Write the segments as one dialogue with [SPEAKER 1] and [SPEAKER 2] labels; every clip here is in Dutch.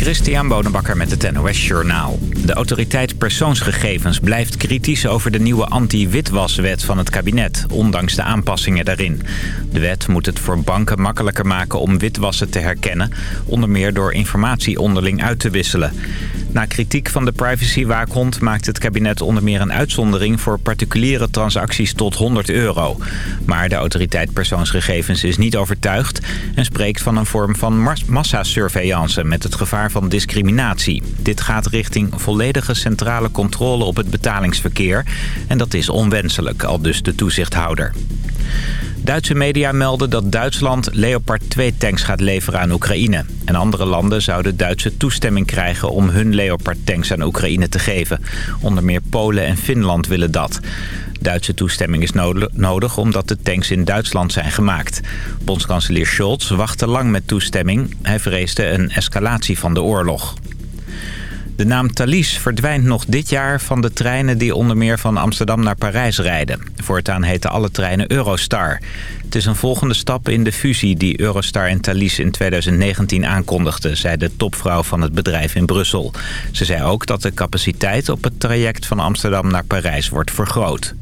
[SPEAKER 1] Christian Bonenbakker met het NOS Journaal. De autoriteit persoonsgegevens blijft kritisch over de nieuwe anti-witwaswet van het kabinet, ondanks de aanpassingen daarin. De wet moet het voor banken makkelijker maken om witwassen te herkennen, onder meer door informatie onderling uit te wisselen. Na kritiek van de privacywaakhond maakt het kabinet onder meer een uitzondering voor particuliere transacties tot 100 euro. Maar de autoriteit persoonsgegevens is niet overtuigd en spreekt van een vorm van massasurveillance met het gevaar van discriminatie. Dit gaat richting volledige centrale controle op het betalingsverkeer en dat is onwenselijk, al dus de toezichthouder. Duitse media melden dat Duitsland Leopard 2-tanks gaat leveren aan Oekraïne. En andere landen zouden Duitse toestemming krijgen om hun Leopard-tanks aan Oekraïne te geven. Onder meer Polen en Finland willen dat. Duitse toestemming is nodig omdat de tanks in Duitsland zijn gemaakt. Bondskanselier Scholz wachtte lang met toestemming. Hij vreesde een escalatie van de oorlog. De naam Thalys verdwijnt nog dit jaar van de treinen die onder meer van Amsterdam naar Parijs rijden. Voortaan heten alle treinen Eurostar. Het is een volgende stap in de fusie die Eurostar en Thalys in 2019 aankondigden, zei de topvrouw van het bedrijf in Brussel. Ze zei ook dat de capaciteit op het traject van Amsterdam naar Parijs wordt vergroot.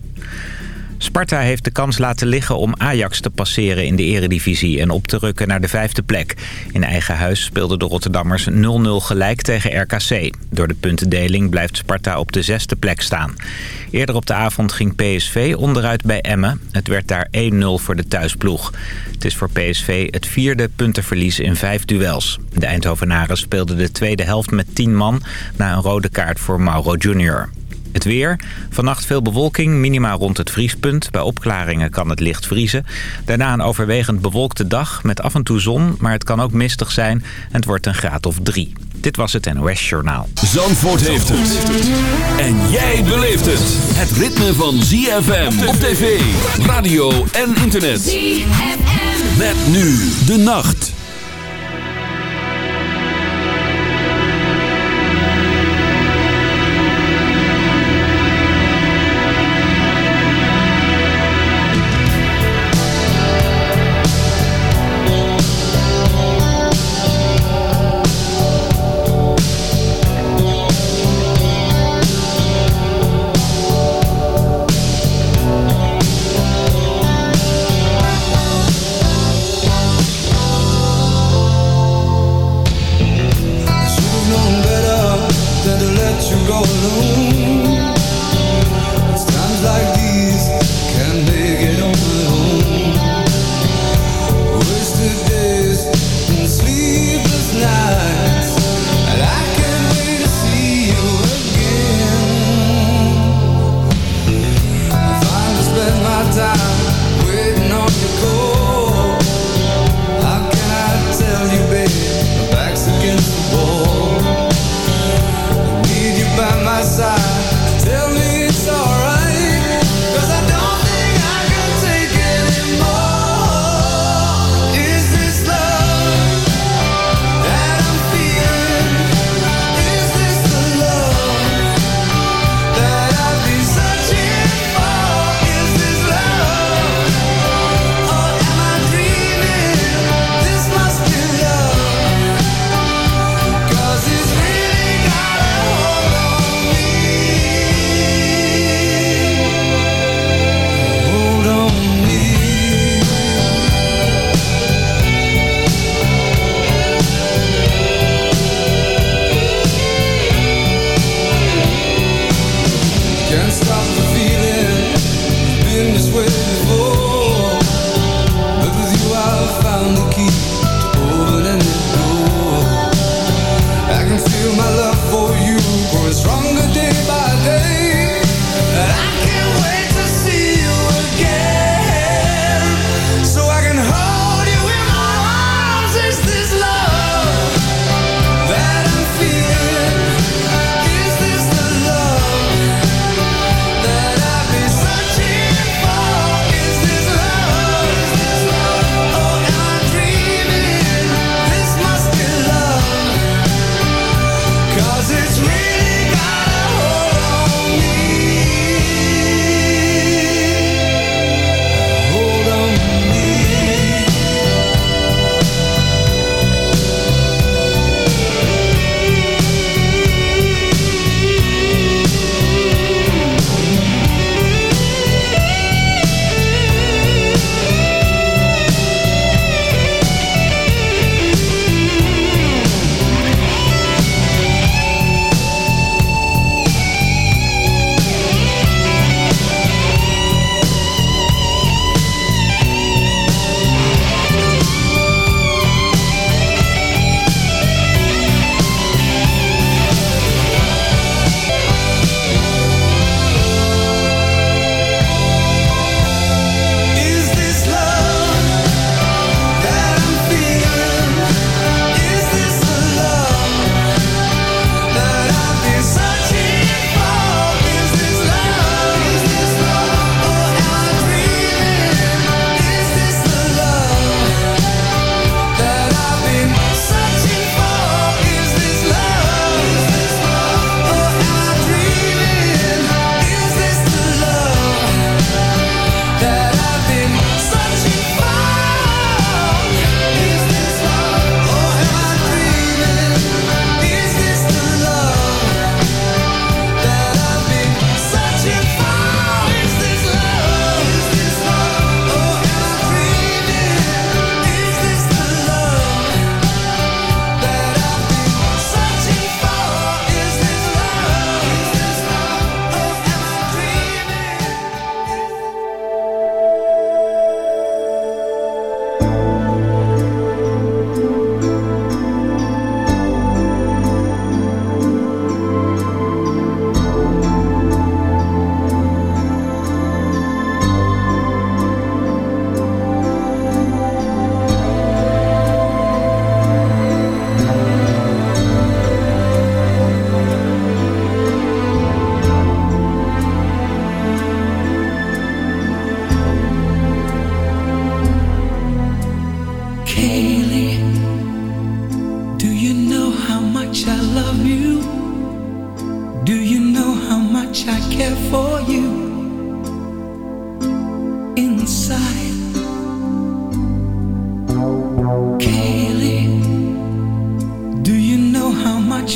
[SPEAKER 1] Sparta heeft de kans laten liggen om Ajax te passeren in de eredivisie en op te rukken naar de vijfde plek. In eigen huis speelden de Rotterdammers 0-0 gelijk tegen RKC. Door de puntendeling blijft Sparta op de zesde plek staan. Eerder op de avond ging PSV onderuit bij Emmen. Het werd daar 1-0 voor de thuisploeg. Het is voor PSV het vierde puntenverlies in vijf duels. De Eindhovenaren speelden de tweede helft met 10 man na een rode kaart voor Mauro Junior. Het weer. Vannacht veel bewolking, minima rond het vriespunt. Bij opklaringen kan het licht vriezen. Daarna een overwegend bewolkte dag met af en toe zon, maar het kan ook mistig zijn. En het wordt een graad of drie. Dit was het NOS Journaal.
[SPEAKER 2] Zandvoort heeft het. En jij beleeft het. Het ritme van ZFM op tv, radio en internet. ZFM. Met nu de nacht.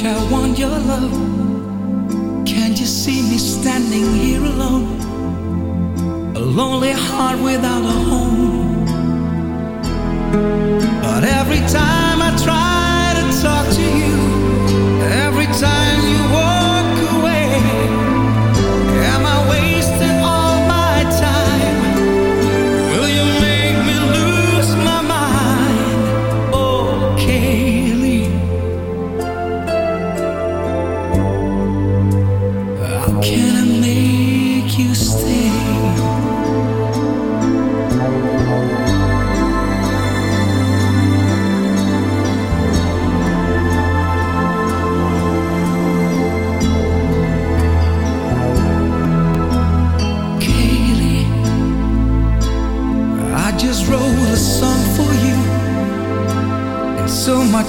[SPEAKER 3] I want your love. Can't you
[SPEAKER 4] see me standing here alone? A lonely heart without a home. But every time I try to talk to you.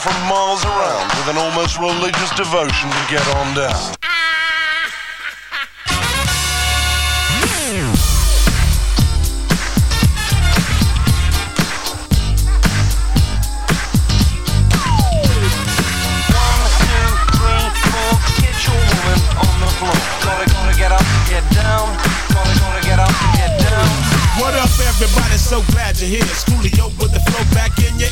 [SPEAKER 5] From miles around with an almost religious devotion to get on down.
[SPEAKER 6] What up, everybody so glad you're here. Schoolio with the flow back in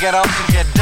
[SPEAKER 6] get up to get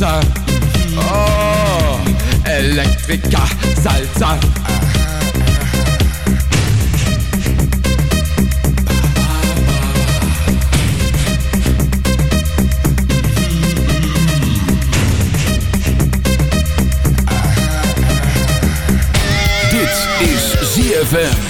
[SPEAKER 7] Walzer. Oh, Elektriker, Salzer.
[SPEAKER 3] Dit is ZFM.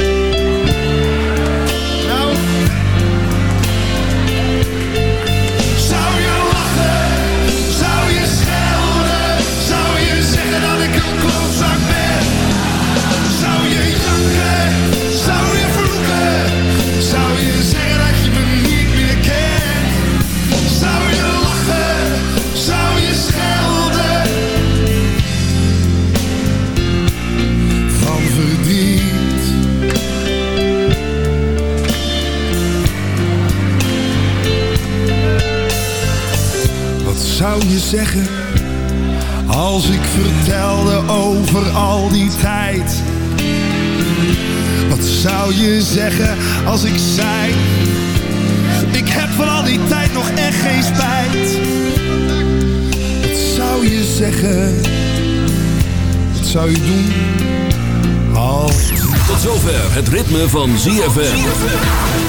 [SPEAKER 8] je zeggen Als ik vertelde over al die tijd. Wat zou je zeggen als ik zei Ik heb van al die tijd nog echt geen spijt. Wat zou je zeggen Wat zou je doen als...
[SPEAKER 2] Tot zover het ritme van ZFM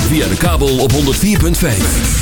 [SPEAKER 2] Via de kabel op 104.5